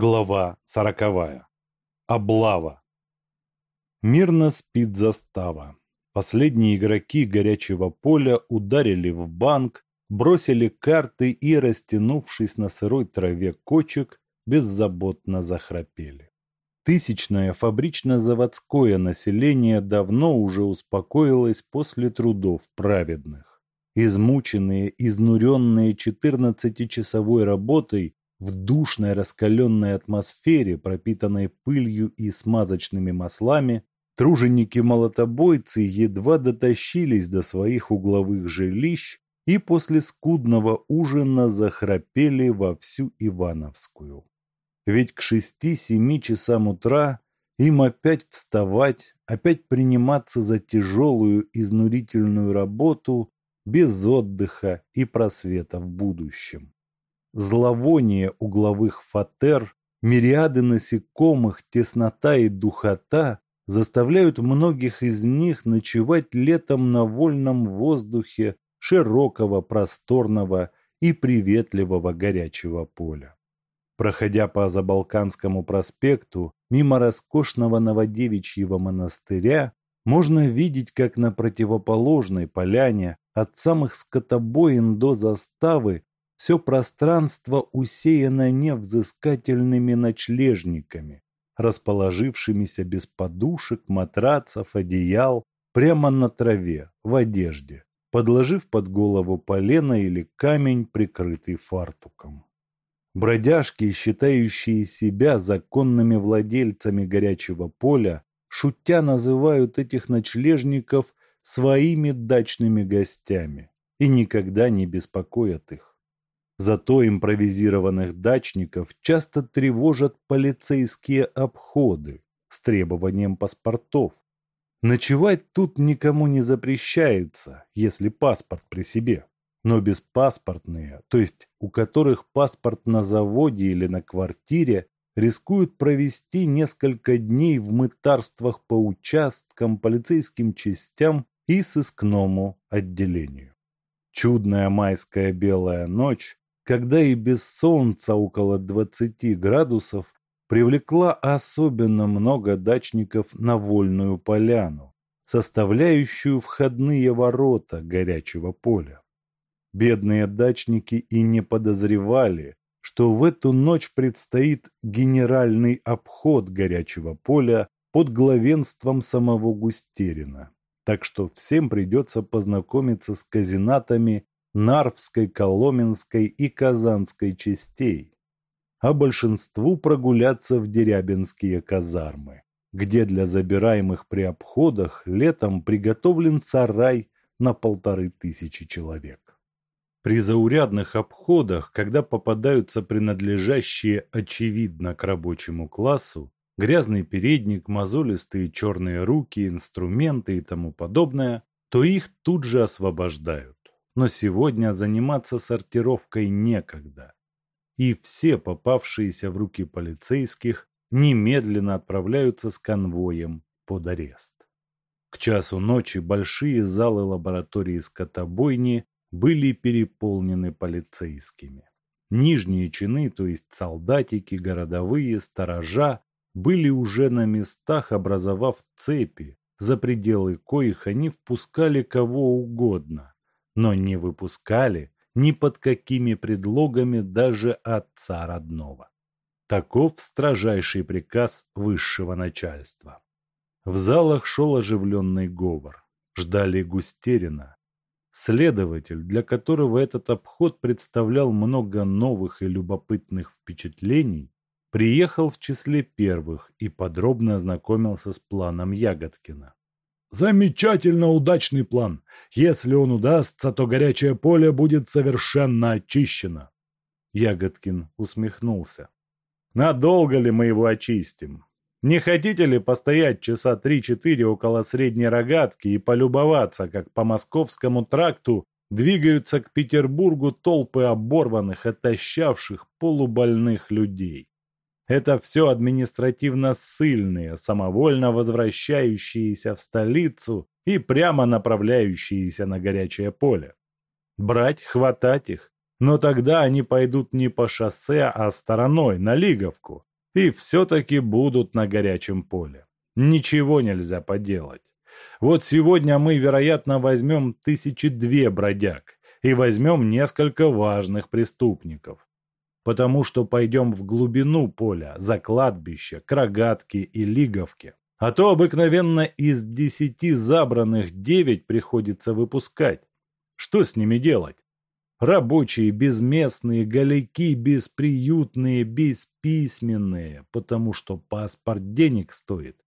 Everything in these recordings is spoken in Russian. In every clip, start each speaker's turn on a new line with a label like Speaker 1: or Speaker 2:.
Speaker 1: Глава сороковая. Облава. Мирно спит застава. Последние игроки горячего поля ударили в банк, бросили карты и, растянувшись на сырой траве кочек, беззаботно захрапели. Тысячное фабрично-заводское население давно уже успокоилось после трудов праведных. Измученные, изнуренные 14-часовой работой, в душной раскаленной атмосфере, пропитанной пылью и смазочными маслами, труженики-молотобойцы едва дотащились до своих угловых жилищ и после скудного ужина захрапели во всю Ивановскую. Ведь к шести-семи часам утра им опять вставать, опять приниматься за тяжелую изнурительную работу без отдыха и просвета в будущем зловоние угловых фатер, мириады насекомых, теснота и духота заставляют многих из них ночевать летом на вольном воздухе широкого, просторного и приветливого горячего поля. Проходя по Забалканскому проспекту, мимо роскошного Новодевичьего монастыря, можно видеть, как на противоположной поляне от самых скотобоин до заставы все пространство усеяно невзыскательными ночлежниками, расположившимися без подушек, матрацев, одеял, прямо на траве, в одежде, подложив под голову полено или камень, прикрытый фартуком. Бродяжки, считающие себя законными владельцами горячего поля, шутя называют этих ночлежников своими дачными гостями и никогда не беспокоят их. Зато импровизированных дачников часто тревожат полицейские обходы с требованием паспортов. Ночевать тут никому не запрещается, если паспорт при себе. Но беспаспортные, то есть у которых паспорт на заводе или на квартире, рискуют провести несколько дней в мытарствах по участкам, полицейским частям и сыскному отделению. Чудная майская белая ночь когда и без солнца около 20 градусов привлекла особенно много дачников на вольную поляну, составляющую входные ворота горячего поля. Бедные дачники и не подозревали, что в эту ночь предстоит генеральный обход горячего поля под главенством самого Густерина. Так что всем придется познакомиться с казинатами Нарвской, Коломенской и Казанской частей, а большинству прогуляться в Дерябинские казармы, где для забираемых при обходах летом приготовлен сарай на полторы тысячи человек. При заурядных обходах, когда попадаются принадлежащие очевидно к рабочему классу, грязный передник, мозолистые черные руки, инструменты и тому подобное, то их тут же освобождают но сегодня заниматься сортировкой некогда. И все попавшиеся в руки полицейских немедленно отправляются с конвоем под арест. К часу ночи большие залы лаборатории скотобойни были переполнены полицейскими. Нижние чины, то есть солдатики, городовые, сторожа, были уже на местах, образовав цепи, за пределы коих они впускали кого угодно, но не выпускали ни под какими предлогами даже отца родного. Таков строжайший приказ высшего начальства. В залах шел оживленный говор. Ждали Густерина. Следователь, для которого этот обход представлял много новых и любопытных впечатлений, приехал в числе первых и подробно ознакомился с планом Ягодкина. Замечательно удачный план. Если он удастся, то горячее поле будет совершенно очищено. Ягодкин усмехнулся. Надолго ли мы его очистим? Не хотите ли постоять часа три-четыре около средней рогатки и полюбоваться, как по московскому тракту двигаются к Петербургу толпы оборванных, отощавших, полубольных людей? Это все административно ссыльные, самовольно возвращающиеся в столицу и прямо направляющиеся на горячее поле. Брать, хватать их. Но тогда они пойдут не по шоссе, а стороной, на Лиговку, И все-таки будут на горячем поле. Ничего нельзя поделать. Вот сегодня мы, вероятно, возьмем тысячи две бродяг и возьмем несколько важных преступников. Потому что пойдем в глубину поля, за кладбище, к рогатке и лиговке. А то обыкновенно из десяти забранных девять приходится выпускать. Что с ними делать? Рабочие безместные, голяки бесприютные, бесписьменные, потому что паспорт денег стоит,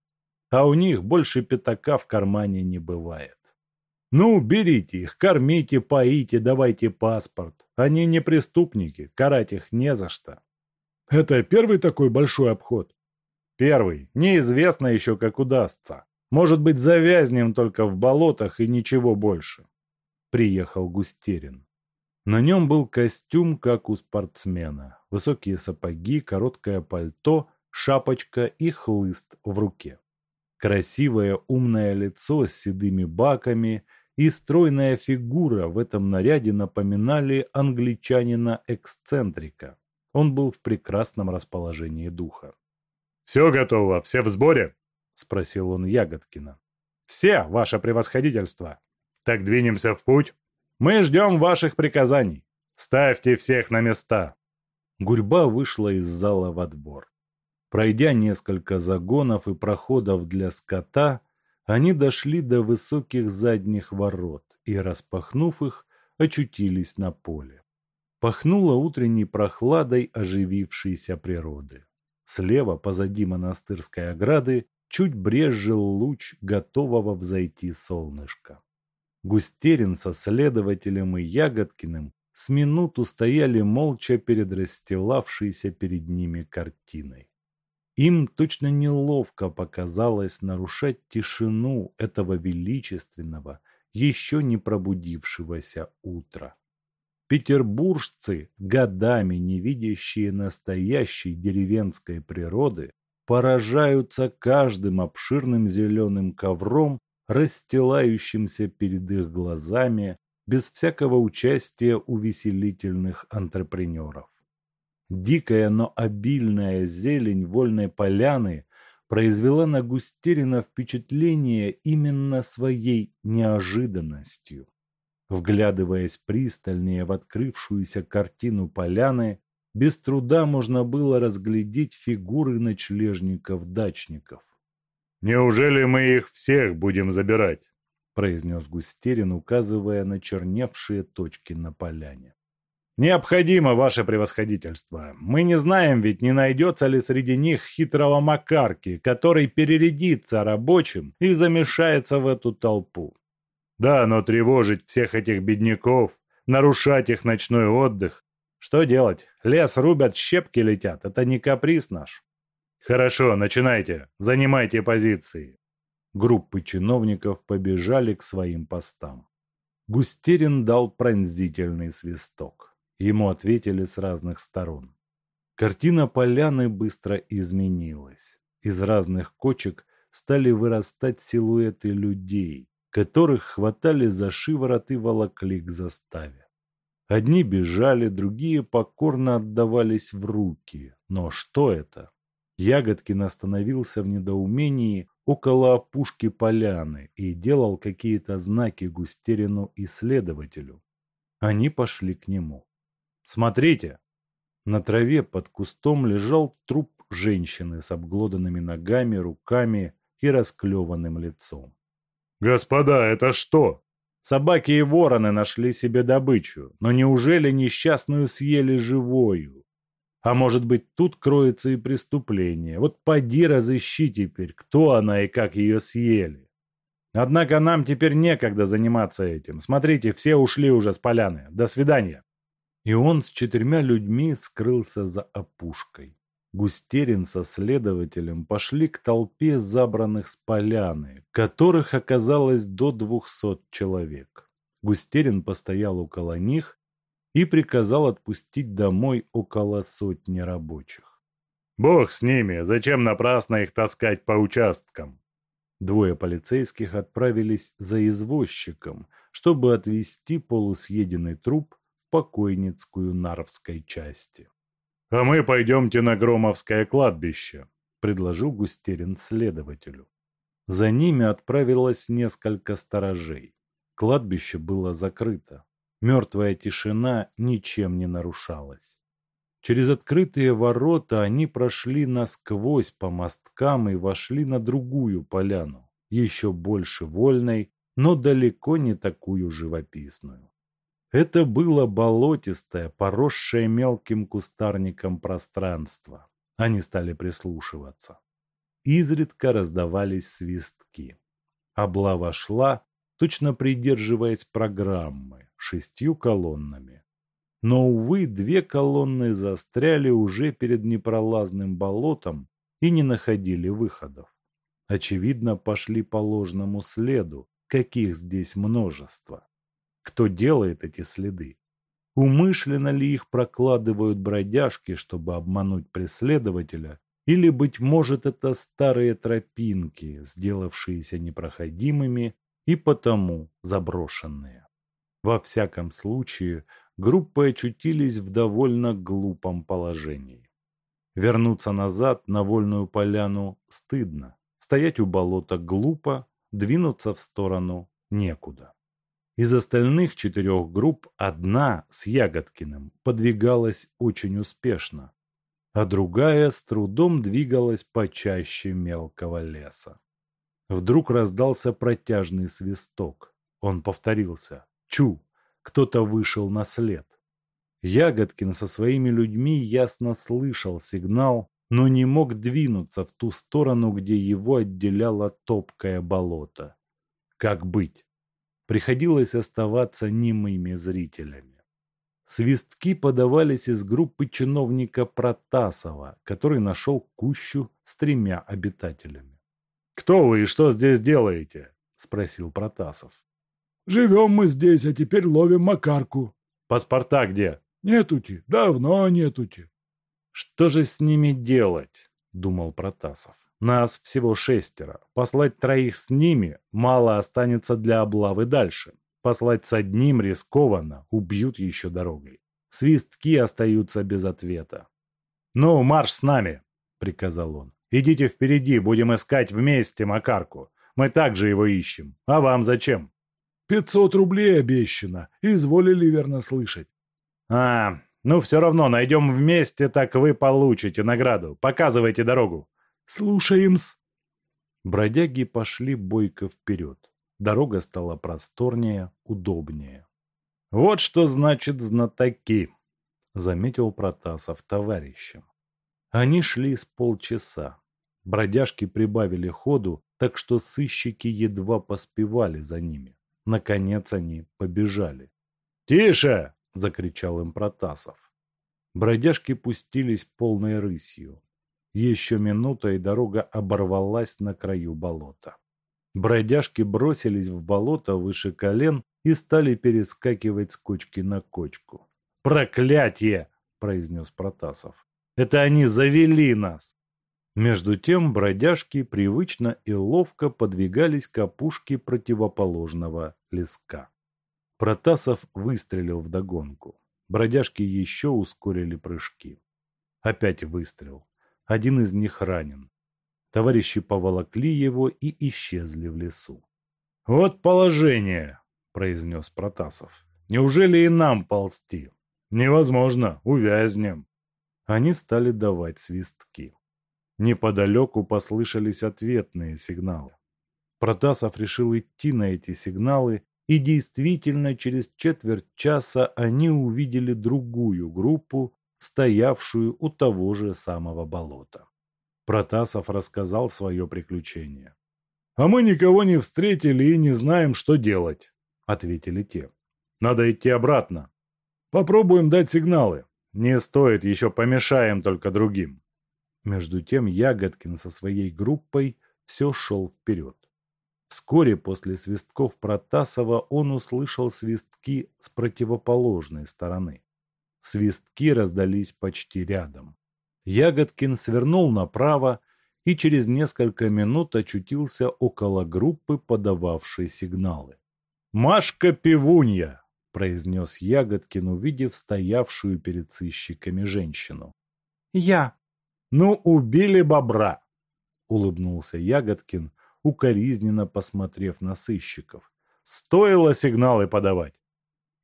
Speaker 1: а у них больше пятака в кармане не бывает. Ну, берите их, кормите, поите, давайте паспорт. Они не преступники, карать их не за что. Это первый такой большой обход? Первый. Неизвестно еще, как удастся. Может быть, завязнем только в болотах и ничего больше. Приехал Густерин. На нем был костюм, как у спортсмена. Высокие сапоги, короткое пальто, шапочка и хлыст в руке. Красивое умное лицо с седыми баками и стройная фигура в этом наряде напоминали англичанина-эксцентрика. Он был в прекрасном расположении духа. «Все готово, все в сборе?» – спросил он Ягодкина. «Все, ваше превосходительство!» «Так двинемся в путь?» Мы ждем ваших приказаний. Ставьте всех на места. Гурьба вышла из зала во двор. Пройдя несколько загонов и проходов для скота, они дошли до высоких задних ворот и, распахнув их, очутились на поле. Пахнуло утренней прохладой оживившейся природы. Слева, позади монастырской ограды, чуть брезжил луч готового взойти солнышка. Густерин со следователем и Ягодкиным с минуту стояли молча перед расстилавшейся перед ними картиной. Им точно неловко показалось нарушать тишину этого величественного, еще не пробудившегося утра. Петербуржцы, годами не видящие настоящей деревенской природы, поражаются каждым обширным зеленым ковром расстилающимся перед их глазами без всякого участия увеселительных антрепренеров. Дикая, но обильная зелень вольной поляны произвела на Густерина впечатление именно своей неожиданностью. Вглядываясь пристальнее в открывшуюся картину поляны, без труда можно было разглядеть фигуры ночлежников-дачников. «Неужели мы их всех будем забирать?» – произнес Густерин, указывая на черневшие точки на поляне. «Необходимо, ваше превосходительство. Мы не знаем ведь, не найдется ли среди них хитрого Макарки, который перерядится рабочим и замешается в эту толпу. Да, но тревожить всех этих бедняков, нарушать их ночной отдых. Что делать? Лес рубят, щепки летят. Это не каприз наш. «Хорошо, начинайте. Занимайте позиции». Группы чиновников побежали к своим постам. Густерин дал пронзительный свисток. Ему ответили с разных сторон. Картина поляны быстро изменилась. Из разных кочек стали вырастать силуэты людей, которых хватали за шиворот и волокли к заставе. Одни бежали, другие покорно отдавались в руки. Но что это? Ягодкин остановился в недоумении около опушки поляны и делал какие-то знаки Густерину и следователю. Они пошли к нему. «Смотрите!» На траве под кустом лежал труп женщины с обглоданными ногами, руками и расклеванным лицом. «Господа, это что?» Собаки и вороны нашли себе добычу, но неужели несчастную съели живою? А может быть, тут кроется и преступление. Вот поди разыщи теперь, кто она и как ее съели. Однако нам теперь некогда заниматься этим. Смотрите, все ушли уже с поляны. До свидания. И он с четырьмя людьми скрылся за опушкой. Густерин со следователем пошли к толпе забранных с поляны, которых оказалось до двухсот человек. Густерин постоял около них и приказал отпустить домой около сотни рабочих. «Бог с ними! Зачем напрасно их таскать по участкам?» Двое полицейских отправились за извозчиком, чтобы отвезти полусъеденный труп покойницкую Нарвской части. «А мы пойдемте на Громовское кладбище», — предложил Густерин следователю. За ними отправилось несколько сторожей. Кладбище было закрыто. Мертвая тишина ничем не нарушалась. Через открытые ворота они прошли насквозь по мосткам и вошли на другую поляну, еще больше вольной, но далеко не такую живописную. Это было болотистое, поросшее мелким кустарником пространство. Они стали прислушиваться. Изредка раздавались свистки. Облава шла, точно придерживаясь программы, шестью колоннами. Но, увы, две колонны застряли уже перед непролазным болотом и не находили выходов. Очевидно, пошли по ложному следу, каких здесь множество. Кто делает эти следы? Умышленно ли их прокладывают бродяжки, чтобы обмануть преследователя, или, быть может, это старые тропинки, сделавшиеся непроходимыми и потому заброшенные. Во всяком случае, группы очутились в довольно глупом положении. Вернуться назад на вольную поляну стыдно, стоять у болота глупо, двинуться в сторону некуда. Из остальных четырех групп одна с Ягодкиным подвигалась очень успешно, а другая с трудом двигалась почаще мелкого леса. Вдруг раздался протяжный свисток. Он повторился. Чу! Кто-то вышел на след. Ягодкин со своими людьми ясно слышал сигнал, но не мог двинуться в ту сторону, где его отделяло топкое болото. Как быть? Приходилось оставаться немыми зрителями. Свистки подавались из группы чиновника Протасова, который нашел кущу с тремя обитателями. «Кто вы и что здесь делаете?» – спросил Протасов.
Speaker 2: «Живем мы здесь, а теперь ловим Макарку».
Speaker 1: «Паспорта где?»
Speaker 2: «Нетути, давно нетути».
Speaker 1: «Что же с ними делать?» – думал Протасов. «Нас всего шестеро. Послать троих с ними мало останется для облавы дальше. Послать с одним рискованно, убьют еще дорогой. Свистки остаются без ответа. «Ну, марш с нами!» — приказал он. «Идите впереди, будем искать вместе Макарку. Мы также его ищем. А вам зачем?»
Speaker 2: «Пятьсот рублей обещано. Изволили верно слышать».
Speaker 1: «А, ну все равно найдем вместе, так вы получите награду. Показывайте дорогу».
Speaker 2: «Слушаем-с».
Speaker 1: Бродяги пошли бойко вперед. Дорога стала просторнее, удобнее. «Вот что значит знатоки», — заметил Протасов товарищем. Они шли с полчаса. Бродяжки прибавили ходу, так что сыщики едва поспевали за ними. Наконец они побежали. «Тише!» — закричал им Протасов. Бродяжки пустились полной рысью. Еще минута, и дорога оборвалась на краю болота. Бродяжки бросились в болото выше колен и стали перескакивать с кочки на кочку. «Проклятье!» – произнес Протасов. «Это они завели нас!» Между тем бродяжки привычно и ловко подвигались к опушке противоположного леска. Протасов выстрелил вдогонку. Бродяжки еще ускорили прыжки. Опять выстрел. Один из них ранен. Товарищи поволокли его и исчезли в лесу. «Вот положение!» – произнес Протасов. «Неужели и нам ползти? Невозможно, увязнем!» Они стали давать свистки. Неподалеку послышались ответные сигналы. Протасов решил идти на эти сигналы, и действительно через четверть часа они увидели другую группу, стоявшую у того же самого болота. Протасов рассказал свое приключение. «А мы никого не встретили и не знаем, что делать», — ответили те. «Надо идти обратно. Попробуем дать сигналы. Не стоит, еще помешаем только другим». Между тем Ягодкин со своей группой все шел вперед. Вскоре после свистков Протасова он услышал свистки с противоположной стороны. Свистки раздались почти рядом. Ягодкин свернул направо и через несколько минут очутился около группы, подававшей сигналы. «Машка Пивунья!» – произнес Ягодкин, увидев стоявшую перед сыщиками женщину.
Speaker 3: Я.
Speaker 1: Ну, убили бобра, улыбнулся Ягодкин, укоризненно посмотрев на сыщиков. Стоило сигналы подавать.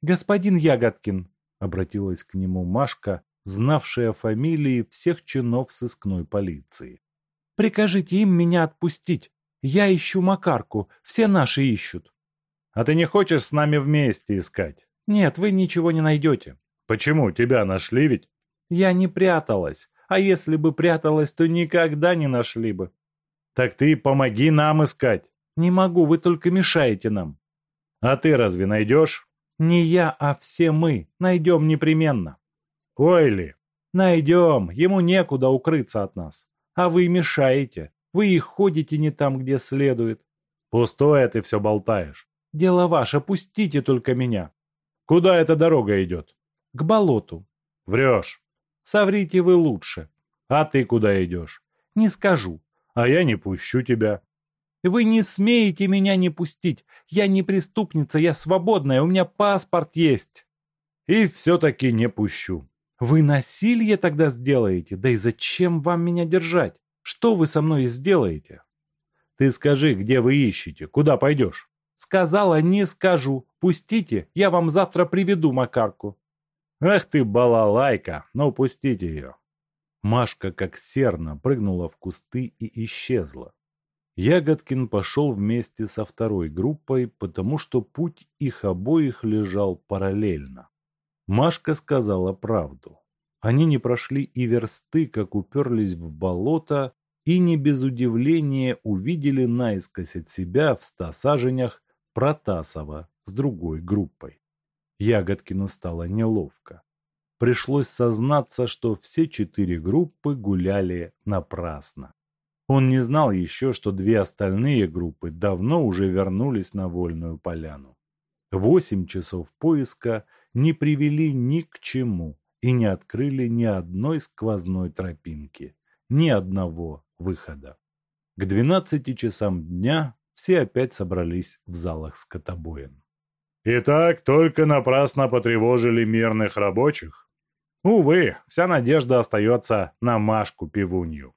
Speaker 3: Господин Ягодкин, обратилась к нему Машка, знавшая фамилии всех чинов сыскной полиции. Прикажите им меня отпустить. Я ищу Макарку, все наши ищут.
Speaker 1: А ты не хочешь с нами вместе искать?
Speaker 3: Нет, вы ничего не найдете.
Speaker 1: Почему? Тебя нашли ведь?
Speaker 3: Я не пряталась. А если бы пряталась, то никогда не нашли бы.
Speaker 1: Так ты помоги нам искать.
Speaker 3: Не могу, вы только мешаете нам.
Speaker 1: А ты разве найдешь?
Speaker 3: Не я, а все мы. Найдем непременно.
Speaker 1: Ой ли.
Speaker 3: Найдем. Ему некуда укрыться от нас. А вы мешаете. Вы и ходите не там, где следует.
Speaker 1: Пустое ты все болтаешь.
Speaker 3: Дело ваше, пустите только меня.
Speaker 1: Куда эта дорога идет?
Speaker 3: К болоту.
Speaker 1: Врешь.
Speaker 3: Соврите вы лучше.
Speaker 1: А ты куда идешь?
Speaker 3: Не скажу.
Speaker 1: А я не пущу тебя.
Speaker 3: Вы не смеете меня не пустить. Я не преступница, я свободная, у меня паспорт есть.
Speaker 1: И все-таки не пущу.
Speaker 3: Вы насилие тогда сделаете? Да и зачем вам меня держать? Что вы со мной сделаете?
Speaker 1: Ты скажи, где вы ищете, куда пойдешь?
Speaker 3: Сказала, не скажу. Пустите, я вам завтра приведу Макарку.
Speaker 1: Ах ты, балалайка, ну пустите ее.
Speaker 3: Машка, как серна, прыгнула в кусты и исчезла. Ягодкин пошел вместе со второй группой, потому что путь их обоих лежал параллельно. Машка сказала правду. Они не прошли и версты, как уперлись в болото, и не без удивления увидели наискось от себя в ста саженях Протасова с другой группой. Ягодкину стало неловко. Пришлось сознаться, что все четыре группы гуляли напрасно. Он не знал еще, что две остальные группы давно уже вернулись на вольную поляну. Восемь часов поиска не привели ни к чему и не открыли ни одной сквозной тропинки, ни одного выхода. К двенадцати часам дня все опять собрались в залах скотобоин.
Speaker 1: «Итак, только напрасно потревожили мирных рабочих. Увы, вся надежда остается на Машку-пивунью».